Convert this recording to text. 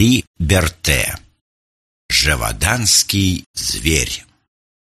Ли Берте. Жеваданский зверь